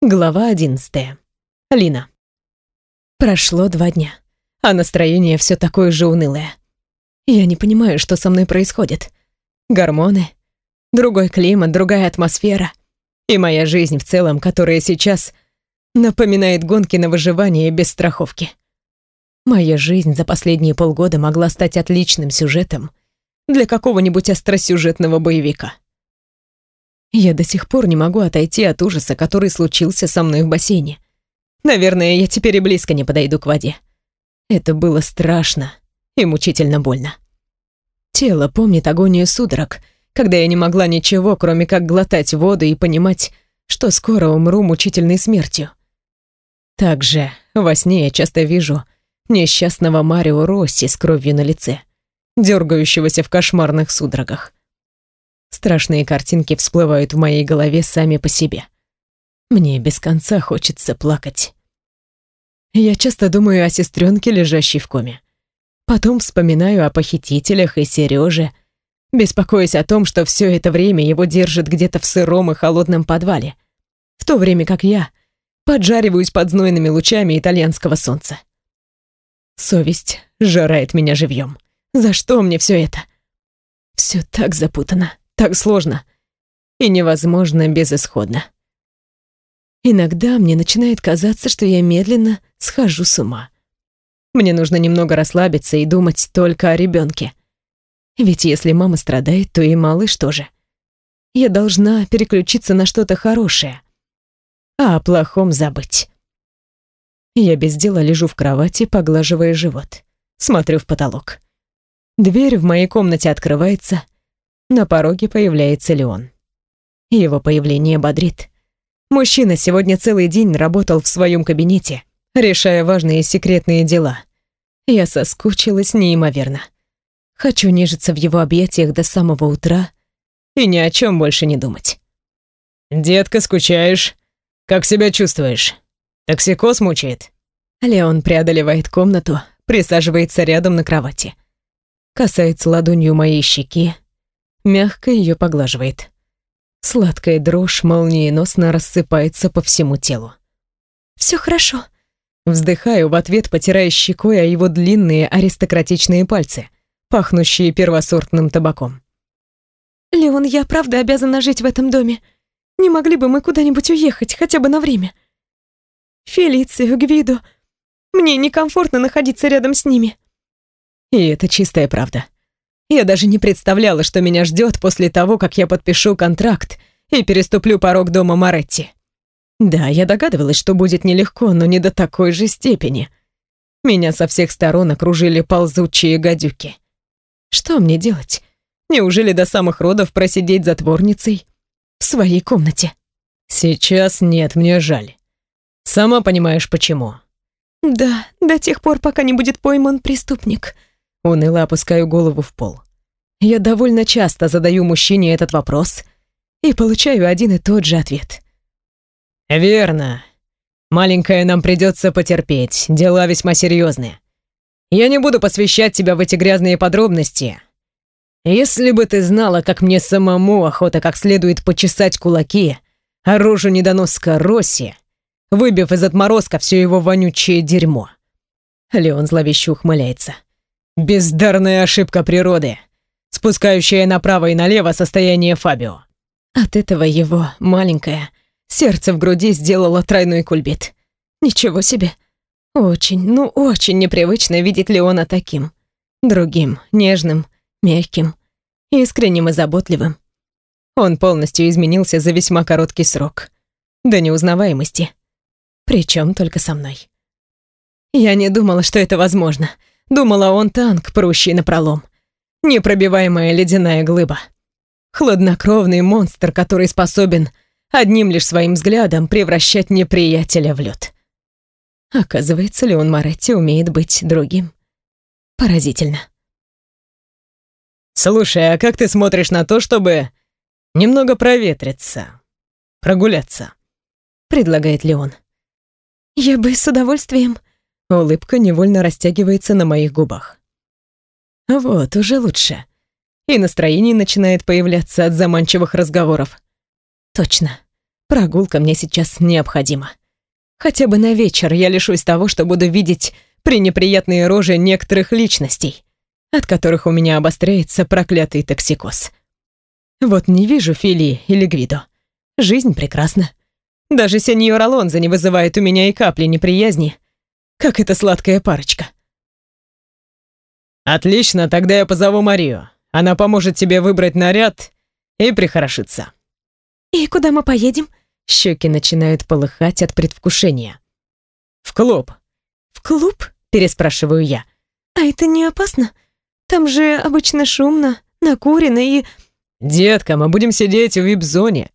Глава одиннадцатая. Лина. Прошло два дня, а настроение все такое же унылое. Я не понимаю, что со мной происходит. Гормоны, другой климат, другая атмосфера. И моя жизнь в целом, которая сейчас напоминает гонки на выживание без страховки. Моя жизнь за последние полгода могла стать отличным сюжетом для какого-нибудь остросюжетного боевика. Я до сих пор не могу отойти от ужаса, который случился со мной в бассейне. Наверное, я теперь и близко не подойду к воде. Это было страшно и мучительно больно. Тело помнит агонию судорог, когда я не могла ничего, кроме как глотать воду и понимать, что скоро умру мучительной смертью. Также во сне я часто вижу несчастного Марио Росси с кровью на лице, дергающегося в кошмарных судорогах. Страшные картинки всплывают в моей голове сами по себе. Мне без конца хочется плакать. Я часто думаю о сестренке, лежащей в коме. Потом вспоминаю о похитителях и Сереже, беспокоясь о том, что все это время его держат где-то в сыром и холодном подвале, в то время как я поджариваюсь под знойными лучами итальянского солнца. Совесть жирает меня живьем. За что мне все это? Все так запутано так сложно и невозможно безысходно. Иногда мне начинает казаться, что я медленно схожу с ума. Мне нужно немного расслабиться и думать только о ребенке. Ведь если мама страдает, то и малыш тоже. Я должна переключиться на что-то хорошее, а о плохом забыть. Я без дела лежу в кровати, поглаживая живот. Смотрю в потолок. Дверь в моей комнате открывается — на пороге появляется Леон. Его появление бодрит. Мужчина сегодня целый день работал в своем кабинете, решая важные секретные дела. Я соскучилась неимоверно. Хочу нежиться в его объятиях до самого утра и ни о чем больше не думать. «Детка, скучаешь? Как себя чувствуешь? Токсикоз мучает?» Леон преодолевает комнату, присаживается рядом на кровати. Касается ладонью моей щеки, мягко ее поглаживает. Сладкая дрожь молниеносно рассыпается по всему телу. «Все хорошо», Вздыхаю в ответ, потирая щекой о его длинные аристократичные пальцы, пахнущие первосортным табаком. «Леон, я правда обязана жить в этом доме. Не могли бы мы куда-нибудь уехать, хотя бы на время? Фелицию, Гвиду. Мне некомфортно находиться рядом с ними». И это чистая правда. Я даже не представляла, что меня ждет после того, как я подпишу контракт и переступлю порог дома Маретти. Да, я догадывалась, что будет нелегко, но не до такой же степени. Меня со всех сторон окружили ползучие гадюки. Что мне делать? Неужели до самых родов просидеть затворницей в своей комнате? Сейчас нет, мне жаль. Сама понимаешь, почему. Да, до тех пор, пока не будет пойман преступник — Уныло опускаю голову в пол. Я довольно часто задаю мужчине этот вопрос и получаю один и тот же ответ. «Верно. Маленькая нам придется потерпеть, дела весьма серьезные. Я не буду посвящать тебя в эти грязные подробности. Если бы ты знала, как мне самому охота как следует почесать кулаки, а рожу недоноска Росси, выбив из отморозка все его вонючее дерьмо». Леон зловеще ухмыляется. Бездарная ошибка природы, спускающая направо и налево состояние Фабио. От этого его маленькое сердце в груди сделало тройной кульбит. Ничего себе. Очень, ну очень непривычно видеть Леона таким. Другим, нежным, мягким, искренним и заботливым. Он полностью изменился за весьма короткий срок. До неузнаваемости. Причем только со мной. Я не думала, что это возможно — Думала, он танк, прущий напролом. Непробиваемая ледяная глыба. Хладнокровный монстр, который способен одним лишь своим взглядом превращать неприятеля в лед. Оказывается, Леон Моретти умеет быть другим. Поразительно. «Слушай, а как ты смотришь на то, чтобы немного проветриться, прогуляться?» — предлагает Леон. «Я бы с удовольствием», Улыбка невольно растягивается на моих губах. Вот, уже лучше. И настроение начинает появляться от заманчивых разговоров. Точно. Прогулка мне сейчас необходима. Хотя бы на вечер я лишусь того, что буду видеть пренеприятные рожи некоторых личностей, от которых у меня обостряется проклятый токсикоз. Вот не вижу Фили или Гвидо. Жизнь прекрасна. Даже сеньор Алонзо не вызывает у меня и капли неприязни, как эта сладкая парочка. Отлично, тогда я позову Марию. Она поможет тебе выбрать наряд и прихорошиться. И куда мы поедем? Щеки начинают полыхать от предвкушения. В клуб. В клуб? Переспрашиваю я. А это не опасно? Там же обычно шумно, накурено и... Детка, мы будем сидеть в вип-зоне.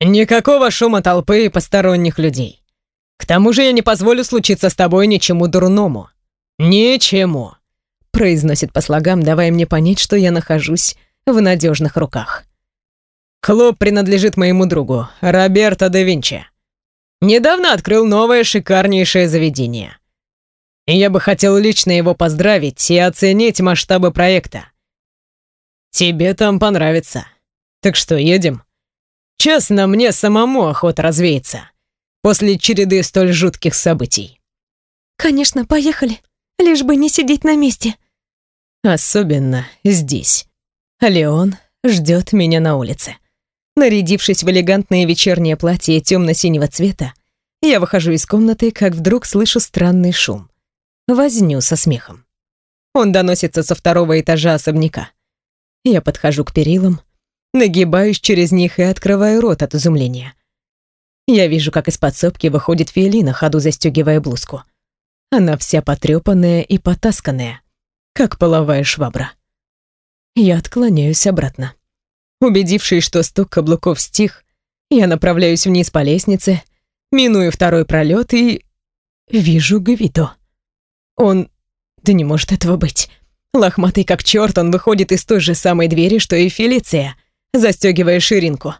Никакого шума толпы и посторонних людей. К тому же я не позволю случиться с тобой ничему дурному. Ничему. Произносит по слогам, давая мне понять, что я нахожусь в надежных руках. Клуб принадлежит моему другу, Роберто да Винчи. Недавно открыл новое шикарнейшее заведение. И я бы хотел лично его поздравить и оценить масштабы проекта. Тебе там понравится. Так что, едем? Честно, мне самому охота развеяться. После череды столь жутких событий. Конечно, поехали. Лишь бы не сидеть на месте. Особенно здесь. Леон ждет меня на улице. Нарядившись в элегантное вечернее платье темно-синего цвета, я выхожу из комнаты, как вдруг слышу странный шум. Возню со смехом. Он доносится со второго этажа особняка. Я подхожу к перилам, нагибаюсь через них и открываю рот от изумления. Я вижу, как из подсобки выходит Фиэли на ходу застегивая блузку. Она вся потрепанная и потасканная, как половая швабра. Я отклоняюсь обратно. Убедившись, что стук каблуков стих, я направляюсь вниз по лестнице, миную второй пролет и... вижу Гвидо. Он... да не может этого быть. Лохматый как черт, он выходит из той же самой двери, что и Фелиция, застегивая ширинку.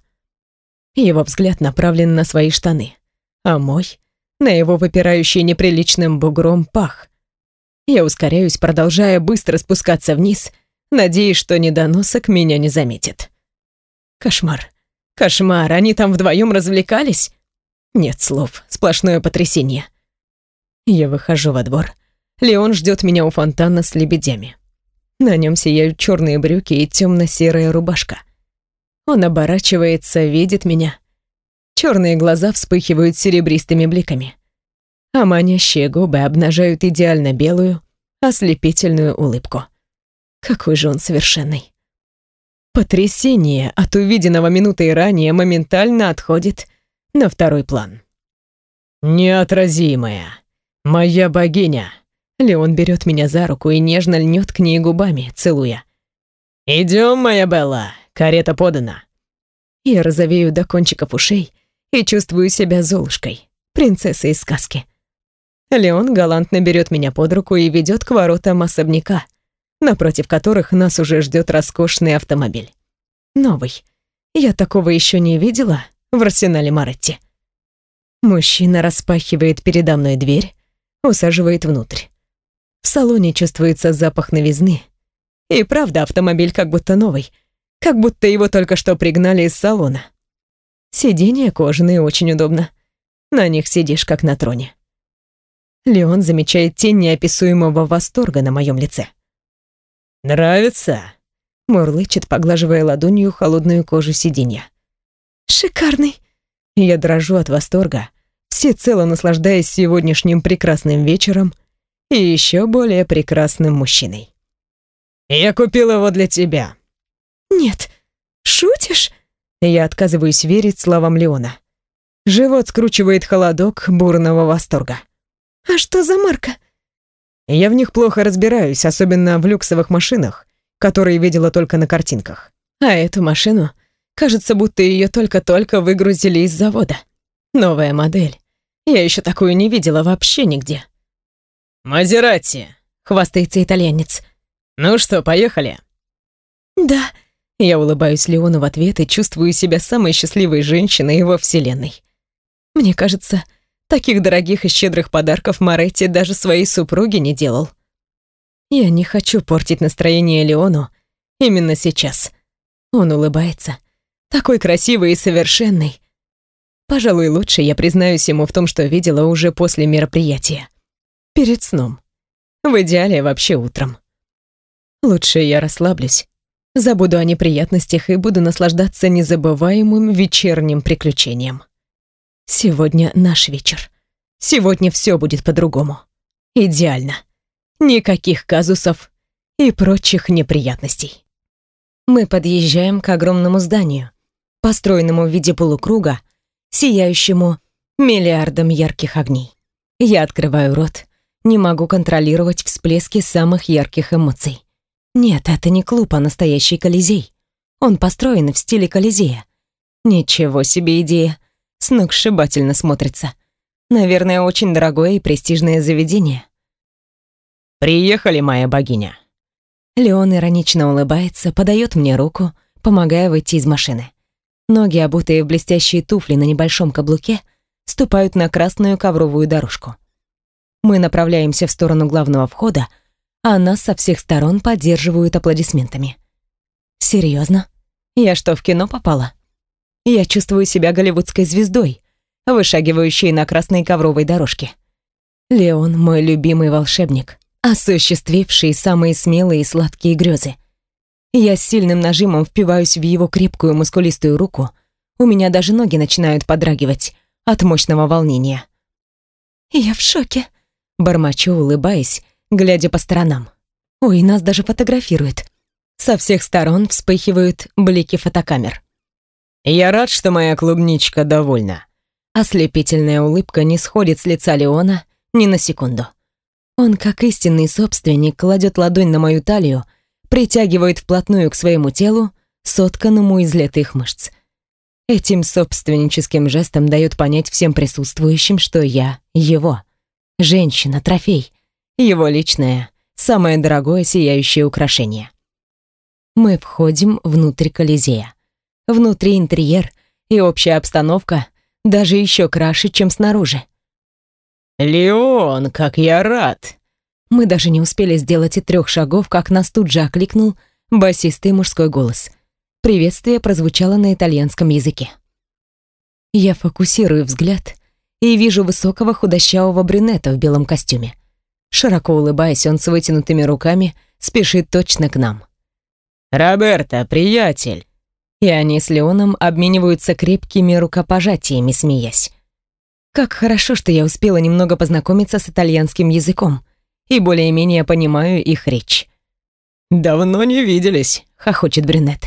Его взгляд направлен на свои штаны, а мой — на его выпирающий неприличным бугром пах. Я ускоряюсь, продолжая быстро спускаться вниз, надеясь, что недоносок меня не заметит. Кошмар. Кошмар, они там вдвоем развлекались? Нет слов, сплошное потрясение. Я выхожу во двор. Леон ждет меня у фонтана с лебедями. На нем сияют черные брюки и темно-серая рубашка. Он оборачивается, видит меня. Черные глаза вспыхивают серебристыми бликами. А манящие губы обнажают идеально белую, ослепительную улыбку. Какой же он совершенный. Потрясение от увиденного минутой ранее моментально отходит на второй план. «Неотразимая, моя богиня!» Леон берет меня за руку и нежно льнет к ней губами, целуя. «Идем, моя Белла, карета подана». Я розовею до кончиков ушей и чувствую себя Золушкой, принцессой из сказки. Леон галантно берет меня под руку и ведет к воротам особняка, напротив которых нас уже ждет роскошный автомобиль. Новый. Я такого еще не видела в арсенале Маретти. Мужчина распахивает передо мной дверь, усаживает внутрь. В салоне чувствуется запах новизны. И правда, автомобиль как будто новый, как будто его только что пригнали из салона. Сиденья кожаные очень удобно. На них сидишь как на троне. Леон замечает тень неописуемого восторга на моем лице. «Нравится?» — мурлычет, поглаживая ладонью холодную кожу сиденья. «Шикарный!» Я дрожу от восторга, всецело наслаждаясь сегодняшним прекрасным вечером — и еще более прекрасным мужчиной. «Я купил его для тебя». «Нет, шутишь?» Я отказываюсь верить словам Леона. Живот скручивает холодок бурного восторга. «А что за марка?» Я в них плохо разбираюсь, особенно в люксовых машинах, которые видела только на картинках. А эту машину, кажется, будто ее только-только выгрузили из завода. Новая модель. Я еще такую не видела вообще нигде. «Мазерати», — хвастается итальянец. «Ну что, поехали?» «Да». Я улыбаюсь Леону в ответ и чувствую себя самой счастливой женщиной во вселенной. Мне кажется, таких дорогих и щедрых подарков Моретти даже своей супруге не делал. Я не хочу портить настроение Леону именно сейчас. Он улыбается. Такой красивый и совершенный. Пожалуй, лучше я признаюсь ему в том, что видела уже после мероприятия. Перед сном. В идеале вообще утром. Лучше я расслаблюсь, забуду о неприятностях и буду наслаждаться незабываемым вечерним приключением. Сегодня наш вечер. Сегодня все будет по-другому. Идеально. Никаких казусов и прочих неприятностей. Мы подъезжаем к огромному зданию, построенному в виде полукруга, сияющему миллиардом ярких огней. Я открываю рот, не могу контролировать всплески самых ярких эмоций. Нет, это не клуб, а настоящий Колизей. Он построен в стиле Колизея. Ничего себе идея. Сногсшибательно смотрится. Наверное, очень дорогое и престижное заведение. «Приехали, моя богиня», Леон иронично улыбается, подает мне руку, помогая выйти из машины. Ноги, обутые в блестящие туфли на небольшом каблуке, ступают на красную ковровую дорожку. Мы направляемся в сторону главного входа, а нас со всех сторон поддерживают аплодисментами. Серьезно? Я что, в кино попала? Я чувствую себя голливудской звездой, вышагивающей на красной ковровой дорожке. Леон — мой любимый волшебник осуществивший самые смелые и сладкие грезы. Я с сильным нажимом впиваюсь в его крепкую мускулистую руку. У меня даже ноги начинают подрагивать от мощного волнения. «Я в шоке», — бормочу, улыбаясь, глядя по сторонам. «Ой, нас даже фотографируют». Со всех сторон вспыхивают блики фотокамер. «Я рад, что моя клубничка довольна». Ослепительная улыбка не сходит с лица Леона ни на секунду. Он, как истинный собственник, кладет ладонь на мою талию, притягивает вплотную к своему телу, сотканному из летых мышц. Этим собственническим жестом дает понять всем присутствующим, что я его. Женщина, трофей. Его личное, самое дорогое сияющее украшение. Мы входим внутрь Колизея. Внутри интерьер и общая обстановка даже еще краше, чем снаружи. «Леон, как я рад!» Мы даже не успели сделать и трех шагов, как нас тут же окликнул басистый мужской голос. Приветствие прозвучало на итальянском языке. Я фокусирую взгляд и вижу высокого худощавого брюнета в белом костюме. Широко улыбаясь, он с вытянутыми руками спешит точно к нам. «Роберто, приятель!» И они с Леоном обмениваются крепкими рукопожатиями, смеясь. Как хорошо, что я успела немного познакомиться с итальянским языком и более-менее понимаю их речь. «Давно не виделись», — хохочет брюнет.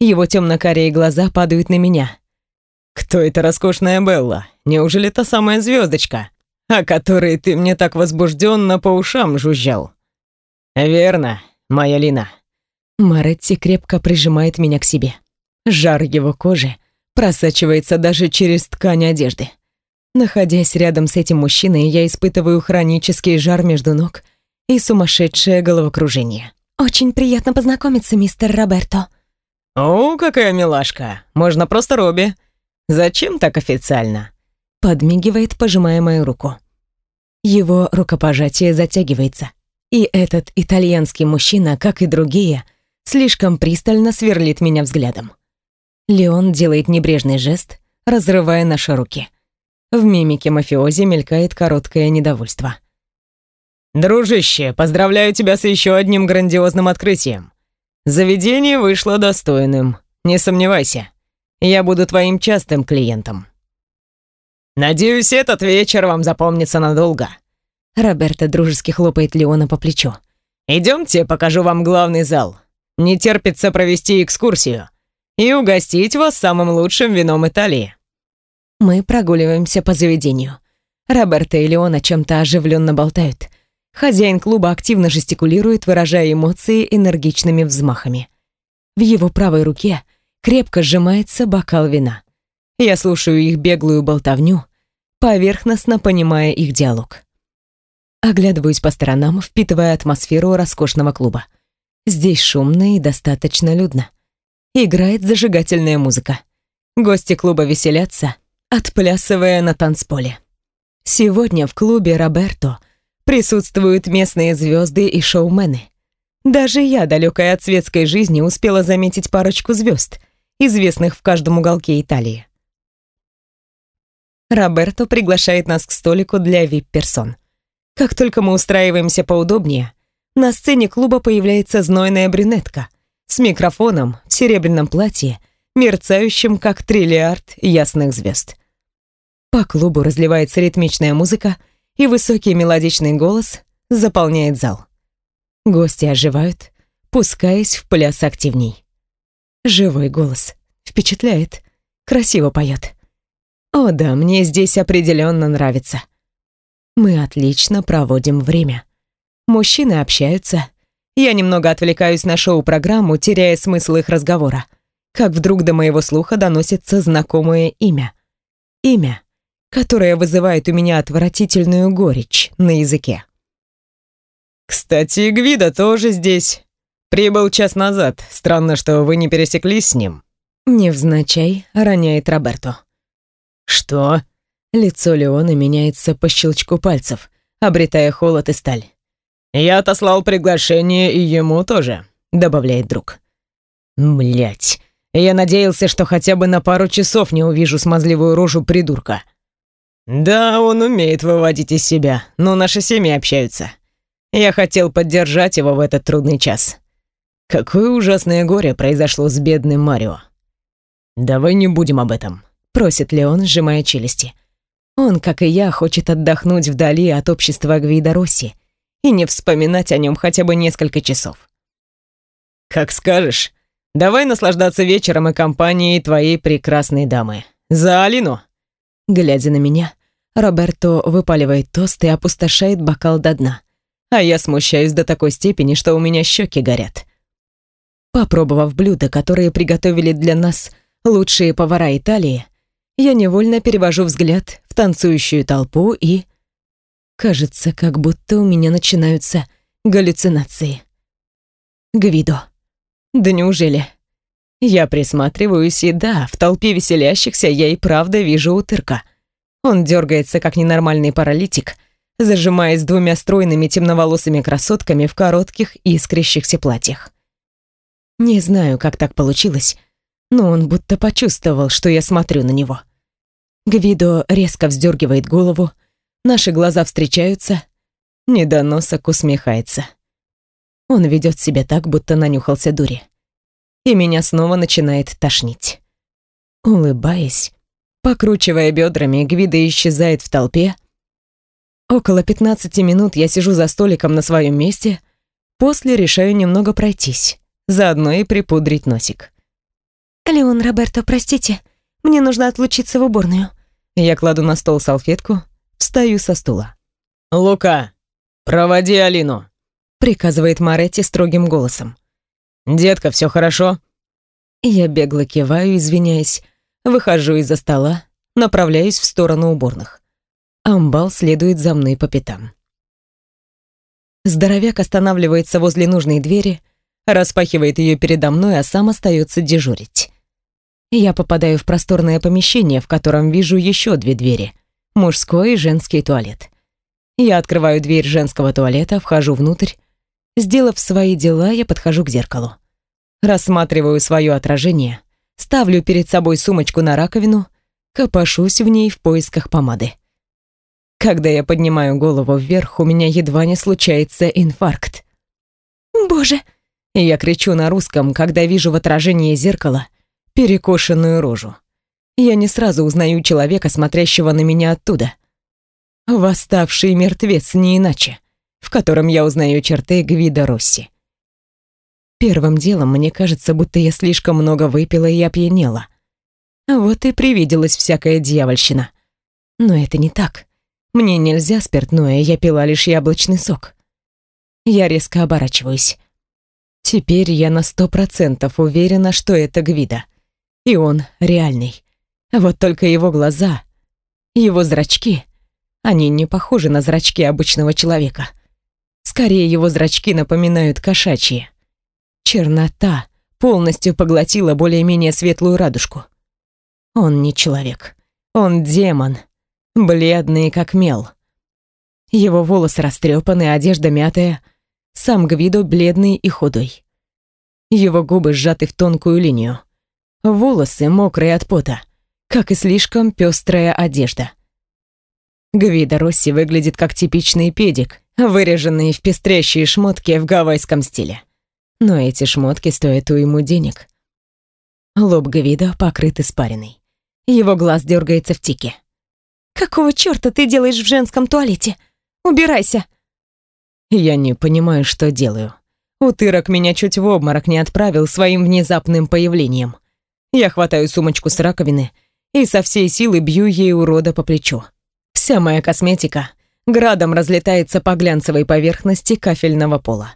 Его темно-карие глаза падают на меня. «Кто эта роскошная Белла? Неужели та самая звездочка, о которой ты мне так возбужденно по ушам жужжал?» «Верно, моя Лина». Маретти крепко прижимает меня к себе. Жар его кожи просачивается даже через ткань одежды. Находясь рядом с этим мужчиной, я испытываю хронический жар между ног и сумасшедшее головокружение. «Очень приятно познакомиться, мистер Роберто». «О, какая милашка! Можно просто Робби. Зачем так официально?» Подмигивает, пожимая мою руку. Его рукопожатие затягивается. И этот итальянский мужчина, как и другие, слишком пристально сверлит меня взглядом. Леон делает небрежный жест, разрывая наши руки. В мимике мафиози мелькает короткое недовольство. «Дружище, поздравляю тебя с еще одним грандиозным открытием. Заведение вышло достойным, не сомневайся. Я буду твоим частым клиентом. Надеюсь, этот вечер вам запомнится надолго». Роберто дружески хлопает Леона по плечу. «Идемте, покажу вам главный зал. Не терпится провести экскурсию и угостить вас самым лучшим вином Италии». Мы прогуливаемся по заведению. Роберто и Леон о чем-то оживленно болтают. Хозяин клуба активно жестикулирует, выражая эмоции энергичными взмахами. В его правой руке крепко сжимается бокал вина. Я слушаю их беглую болтовню, поверхностно понимая их диалог. Оглядываюсь по сторонам, впитывая атмосферу роскошного клуба. Здесь шумно и достаточно людно. Играет зажигательная музыка. Гости клуба веселятся, отплясывая на танцполе. Сегодня в клубе Роберто присутствуют местные звезды и шоумены. Даже я, далекая от светской жизни, успела заметить парочку звезд, известных в каждом уголке Италии. Роберто приглашает нас к столику для вип-персон. Как только мы устраиваемся поудобнее, на сцене клуба появляется знойная брюнетка с микрофоном в серебряном платье, мерцающим как триллиард ясных звезд. По клубу разливается ритмичная музыка, и высокий мелодичный голос заполняет зал. Гости оживают, пускаясь в пляс активней. Живой голос. Впечатляет. Красиво поет. О да, мне здесь определенно нравится. Мы отлично проводим время. Мужчины общаются. Я немного отвлекаюсь на шоу-программу, теряя смысл их разговора. Как вдруг до моего слуха доносится знакомое имя. Имя, которое вызывает у меня отвратительную горечь на языке. «Кстати, Гвида тоже здесь. Прибыл час назад. Странно, что вы не пересеклись с ним». Невзначай роняет Роберто. «Что?» Лицо Леона меняется по щелчку пальцев, обретая холод и сталь. «Я отослал приглашение и ему тоже», — добавляет друг. Блять, я надеялся, что хотя бы на пару часов не увижу смазливую рожу придурка. Да, он умеет выводить из себя, но наши семьи общаются. Я хотел поддержать его в этот трудный час. Какое ужасное горе произошло с бедным Марио. Давай не будем об этом, просит Леон, сжимая челюсти. Он, как и я, хочет отдохнуть вдали от общества Гвида Росси и не вспоминать о нем хотя бы несколько часов. Как скажешь. Давай наслаждаться вечером и компанией твоей прекрасной дамы. За Алину. Глядя на меня, Роберто выпаливает тост и опустошает бокал до дна. А я смущаюсь до такой степени, что у меня щеки горят. Попробовав блюда, которые приготовили для нас лучшие повара Италии, я невольно перевожу взгляд в танцующую толпу и... Кажется, как будто у меня начинаются галлюцинации. Гвидо. Да неужели? Я присматриваюсь, и да, в толпе веселящихся я и правда вижу утырка. Он дергается, как ненормальный паралитик, зажимаясь двумя стройными темноволосыми красотками в коротких искрящихся платьях. Не знаю, как так получилось, но он будто почувствовал, что я смотрю на него. Гвидо резко вздергивает голову, наши глаза встречаются, недоносок усмехается. Он ведет себя так, будто нанюхался дури. И меня снова начинает тошнить. Улыбаясь, покручивая бедрами, Гвидо исчезает в толпе. Около 15 минут я сижу за столиком на своем месте, после решаю немного пройтись заодно и припудрить носик. «Леон Роберто, простите, мне нужно отлучиться в уборную». Я кладу на стол салфетку, встаю со стула. «Лука, проводи Алину», — приказывает Маретти строгим голосом. «Детка, все хорошо?» Я бегло киваю, извиняясь, выхожу из-за стола, направляюсь в сторону уборных. Амбал следует за мной по пятам. Здоровяк останавливается возле нужной двери, распахивает ее передо мной, а сам остается дежурить. Я попадаю в просторное помещение, в котором вижу еще две двери — мужской и женский туалет. Я открываю дверь женского туалета, вхожу внутрь. Сделав свои дела, я подхожу к зеркалу. Рассматриваю свое отражение, ставлю перед собой сумочку на раковину, копошусь в ней в поисках помады. Когда я поднимаю голову вверх, у меня едва не случается инфаркт. «Боже!» Я кричу на русском, когда вижу в отражении зеркала перекошенную рожу. Я не сразу узнаю человека, смотрящего на меня оттуда. Восставший мертвец не иначе, в котором я узнаю черты Гвида Росси. Первым делом мне кажется, будто я слишком много выпила и опьянела. Вот и привиделась всякая дьявольщина. Но это не так. Мне нельзя спиртное, я пила лишь яблочный сок. Я резко оборачиваюсь. Теперь я на сто процентов уверена, что это Гвида. И он реальный. Вот только его глаза, его зрачки, они не похожи на зрачки обычного человека. Скорее, его зрачки напоминают кошачьи. Чернота полностью поглотила более-менее светлую радужку. Он не человек. Он демон. Бледный, как мел. Его волосы растрепаны, одежда мятая — сам Гвидо бледный и худой. Его губы сжаты в тонкую линию. Волосы мокрые от пота, как и слишком пестрая одежда. Гвида Росси выглядит как типичный педик, выреженный в пестрящие шмотки в гавайском стиле. Но эти шмотки стоят уйму денег. Лоб Гвида покрыт испариной. Его глаз дергается в тике. «Какого черта ты делаешь в женском туалете? Убирайся!» Я не понимаю, что делаю. Утырок меня чуть в обморок не отправил своим внезапным появлением. Я хватаю сумочку с раковины и со всей силы бью ей урода по плечу. Вся моя косметика градом разлетается по глянцевой поверхности кафельного пола.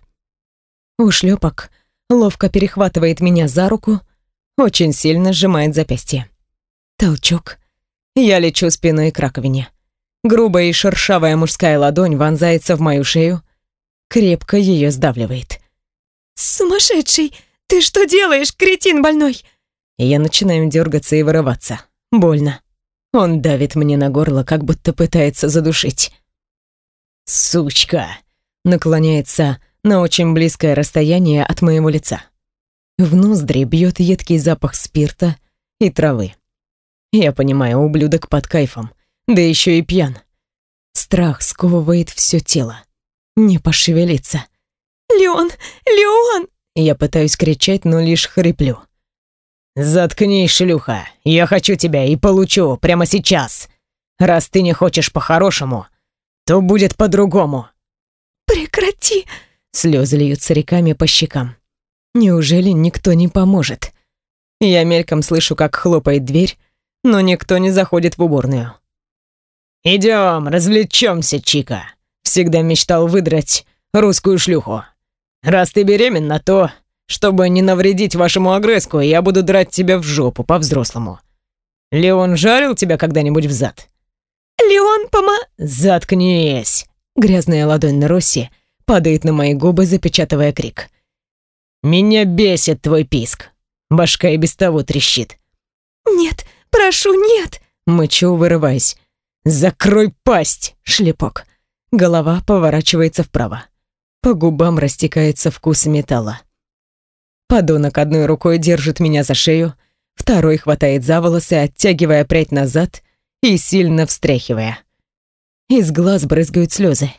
Ушлепок ловко перехватывает меня за руку, очень сильно сжимает запястье. Толчок. Я лечу спиной к раковине. Грубая и шершавая мужская ладонь вонзается в мою шею, крепко ее сдавливает. «Сумасшедший! Ты что делаешь, кретин больной?» Я начинаю дергаться и вырываться. Больно. Он давит мне на горло, как будто пытается задушить. «Сучка!» Наклоняется на очень близкое расстояние от моего лица. В ноздри бьет едкий запах спирта и травы. Я понимаю, ублюдок под кайфом, да еще и пьян. Страх сковывает все тело. Не пошевелиться. «Леон! Леон!» Я пытаюсь кричать, но лишь хриплю. «Заткнись, шлюха! Я хочу тебя и получу прямо сейчас! Раз ты не хочешь по-хорошему, то будет по-другому!» «Прекрати!» Слезы льются реками по щекам. Неужели никто не поможет? Я мельком слышу, как хлопает дверь, но никто не заходит в уборную. «Идем, развлечемся, Чика!» Всегда мечтал выдрать русскую шлюху. Раз ты беременна, то чтобы не навредить вашему агреску, я буду драть тебя в жопу по-взрослому. Леон жарил тебя когда-нибудь в зад? Леон, пома... Заткнись. Грязная ладонь на Росси падает на мои губы, запечатывая крик. Меня бесит твой писк. Башка и без того трещит. Нет, прошу, нет. Мычу, вырываясь. Закрой пасть, шлепок. Голова поворачивается вправо. По губам растекается вкус металла. Подонок одной рукой держит меня за шею, второй хватает за волосы, оттягивая прядь назад и сильно встряхивая. Из глаз брызгают слезы.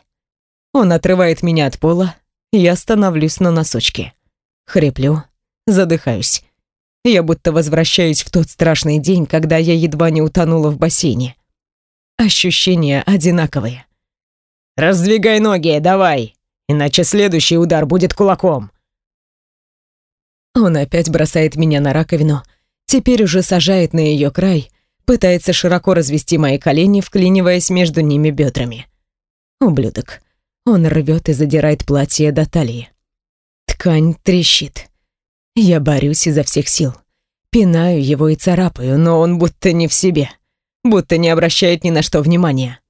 Он отрывает меня от пола, я становлюсь на носочки. Хриплю, задыхаюсь. Я будто возвращаюсь в тот страшный день, когда я едва не утонула в бассейне. Ощущения одинаковые. «Раздвигай ноги, давай, иначе следующий удар будет кулаком», он опять бросает меня на раковину, теперь уже сажает на ее край, пытается широко развести мои колени, вклиниваясь между ними бедрами. Ублюдок. Он рвет и задирает платье до талии. Ткань трещит. Я борюсь изо всех сил. Пинаю его и царапаю, но он будто не в себе. Будто не обращает ни на что внимания.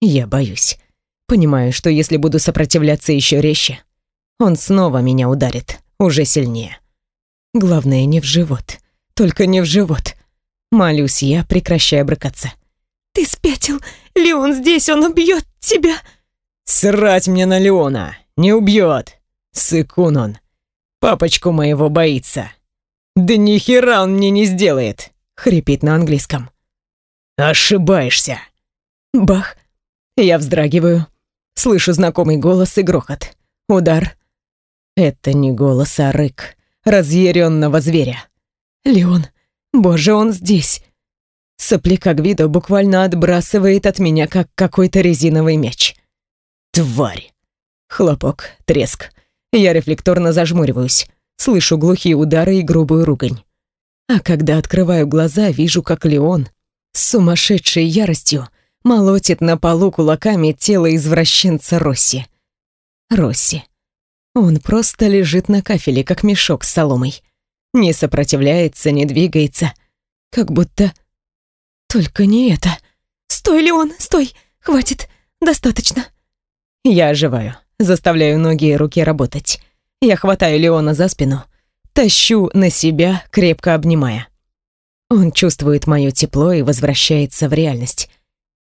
Я боюсь. Понимаю, что если буду сопротивляться еще резче, он снова меня ударит, уже сильнее. Главное, не в живот. Только не в живот. Молюсь я, прекращая брыкаться. «Ты спятил! Леон здесь, он убьет тебя!» «Срать мне на Леона! Не убьет! Сыкун он! Папочку моего боится! Да ни хера он мне не сделает!» Хрипит на английском. «Ошибаешься!» Бах! Я вздрагиваю. Слышу знакомый голос и грохот. Удар. Это не голос, а рык разъяренного зверя. Леон, боже, он здесь. Сопляка Гвидо буквально отбрасывает от меня, как какой-то резиновый мяч. Тварь! Хлопок, треск. Я рефлекторно зажмуриваюсь, слышу глухие удары и грубую ругань. А когда открываю глаза, вижу, как Леон с сумасшедшей яростью молотит на полу кулаками тело извращенца Росси. Росси. Он просто лежит на кафеле, как мешок с соломой. Не сопротивляется, не двигается. Как будто... Только не это. «Стой, Леон, стой! Хватит! Достаточно!» Я оживаю, заставляю ноги и руки работать. Я хватаю Леона за спину, тащу на себя, крепко обнимая. Он чувствует мое тепло и возвращается в реальность.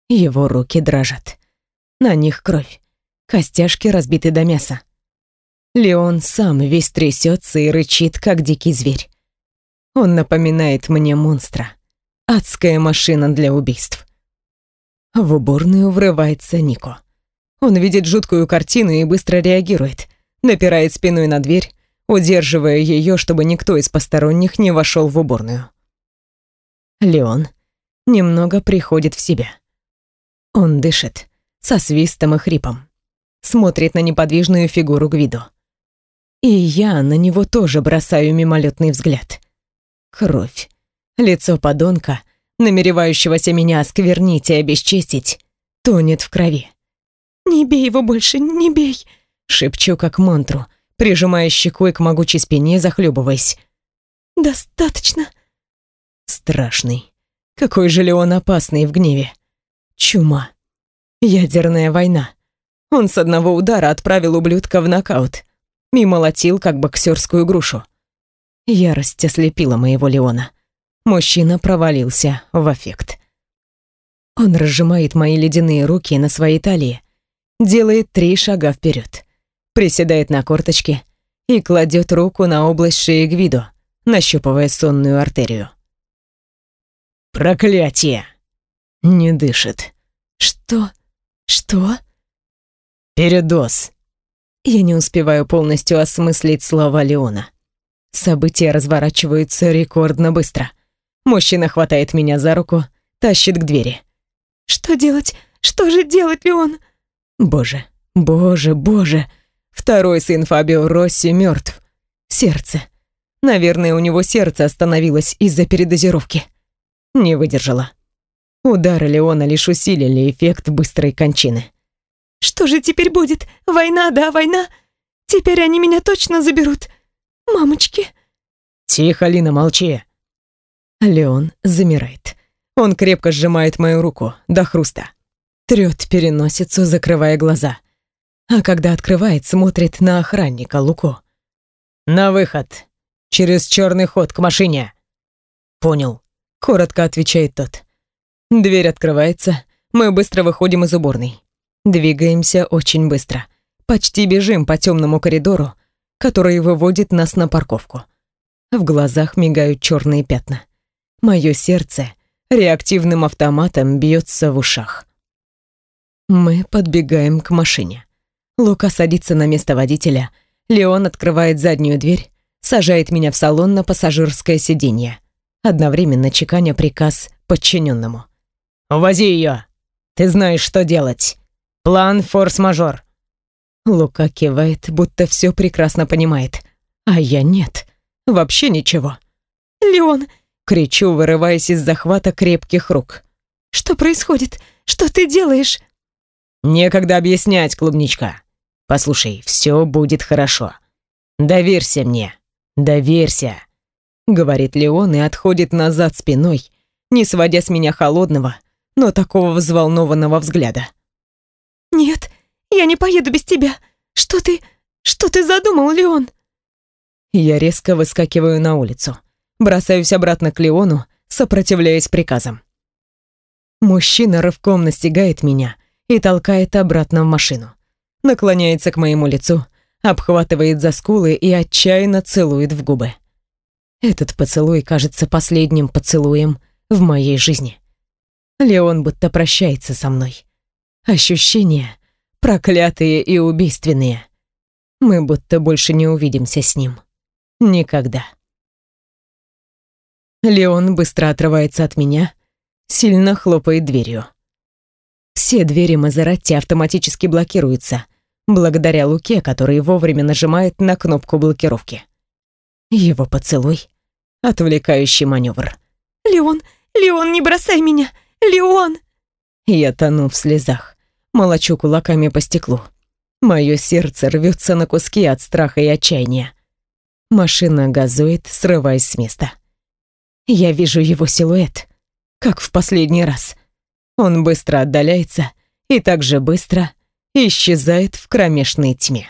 Его руки дрожат. На них кровь. Костяшки разбиты до мяса. Леон сам весь трясется и рычит, как дикий зверь. Он напоминает мне монстра. Адская машина для убийств. В уборную врывается Нико. Он видит жуткую картину и быстро реагирует. Напирает спиной на дверь, удерживая ее, чтобы никто из посторонних не вошел в уборную. Леон немного приходит в себя. Он дышит, со свистом и хрипом. Смотрит на неподвижную фигуру Гвидо. И я на него тоже бросаю мимолетный взгляд. Кровь. Лицо подонка, намеревающегося меня осквернить и обесчестить, тонет в крови. «Не бей его больше, не бей!» Шепчу как мантру, прижимая щекой к могучей спине, захлебываясь. «Достаточно!» Страшный. Какой же ли он опасный в гневе. Чума. Ядерная война. Он с одного удара отправил ублюдка в нокаут и молотил, как боксерскую грушу. Ярость ослепила моего Леона. Мужчина провалился в аффект. Он разжимает мои ледяные руки на своей талии, делает три шага вперед, приседает на корточки и кладет руку на область шеи Гвидо, нащупывая сонную артерию. «Проклятие!» Не дышит. «Что? Что?» «Передоз!» Я не успеваю полностью осмыслить слова Леона. События разворачиваются рекордно быстро. Мужчина хватает меня за руку, тащит к двери. «Что делать? Что же делать, Леон?» «Боже, боже, боже!» Второй сын Фабио Росси мертв. Сердце. Наверное, у него сердце остановилось из-за передозировки. Не выдержала. Удары Леона лишь усилили эффект быстрой кончины. «Что же теперь будет? Война, да, война? Теперь они меня точно заберут. Мамочки!» «Тихо, Лина, молчи!» Леон замирает. Он крепко сжимает мою руку до хруста. Трет переносицу, закрывая глаза. А когда открывает, смотрит на охранника Луко. «На выход! Через черный ход к машине!» «Понял», — коротко отвечает тот. Дверь открывается, мы быстро выходим из уборной. Двигаемся очень быстро. Почти бежим по темному коридору, который выводит нас на парковку. В глазах мигают черные пятна. Мое сердце реактивным автоматом бьется в ушах. Мы подбегаем к машине. Лука садится на место водителя. Леон открывает заднюю дверь, сажает меня в салон на пассажирское сиденье, одновременно чеканя приказ подчиненному. «Увози ее! Ты знаешь, что делать! План форс-мажор!» Лука кивает, будто все прекрасно понимает. А я нет. Вообще ничего. «Леон!» — кричу, вырываясь из захвата крепких рук. «Что происходит? Что ты делаешь?» Некогда объяснять, клубничка. Послушай, все будет хорошо. Доверься мне. Доверься, говорит Леон и отходит назад спиной, не сводя с меня холодного, но такого взволнованного взгляда. Нет, я не поеду без тебя. Что ты... Что ты задумал, Леон? Я резко выскакиваю на улицу. Бросаюсь обратно к Леону, сопротивляясь приказам. Мужчина рывком настигает меня и толкает обратно в машину. Наклоняется к моему лицу, обхватывает за скулы и отчаянно целует в губы. Этот поцелуй кажется последним поцелуем в моей жизни. Леон будто прощается со мной. Ощущения проклятые и убийственные. Мы будто больше не увидимся с ним. Никогда. Леон быстро отрывается от меня, сильно хлопает дверью. Все двери Мазератти автоматически блокируются, благодаря Луке, который вовремя нажимает на кнопку блокировки. Его поцелуй — отвлекающий маневр. «Леон, Леон, не бросай меня! Леон!» Я тону в слезах, молочу кулаками по стеклу. Мое сердце рвется на куски от страха и отчаяния. Машина газует, срываясь с места. Я вижу его силуэт, как в последний раз — он быстро отдаляется и также быстро исчезает в кромешной тьме.